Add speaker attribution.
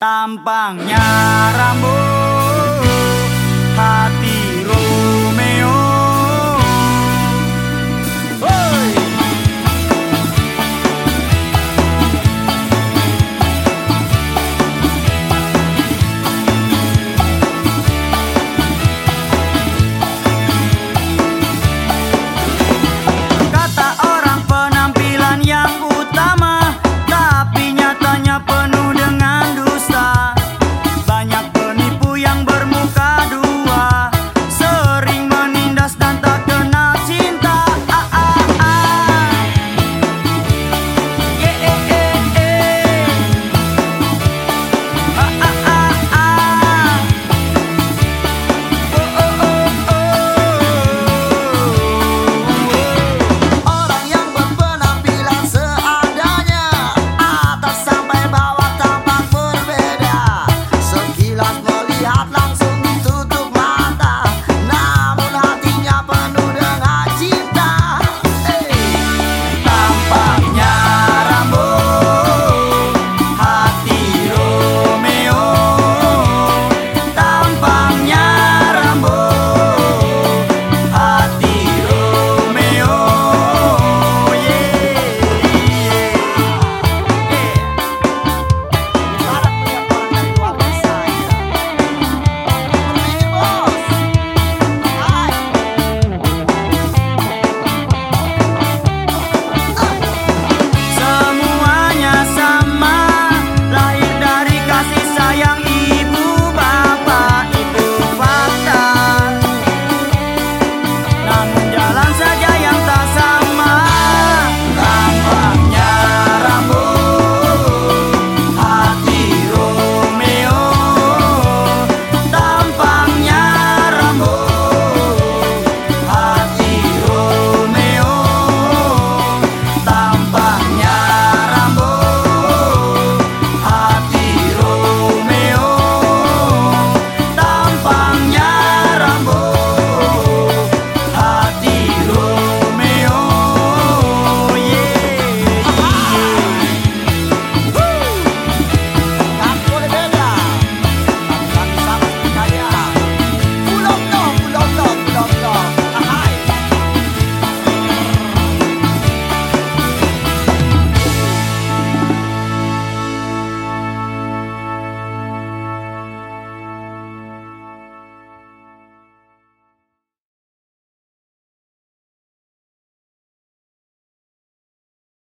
Speaker 1: Tampangnya rambut.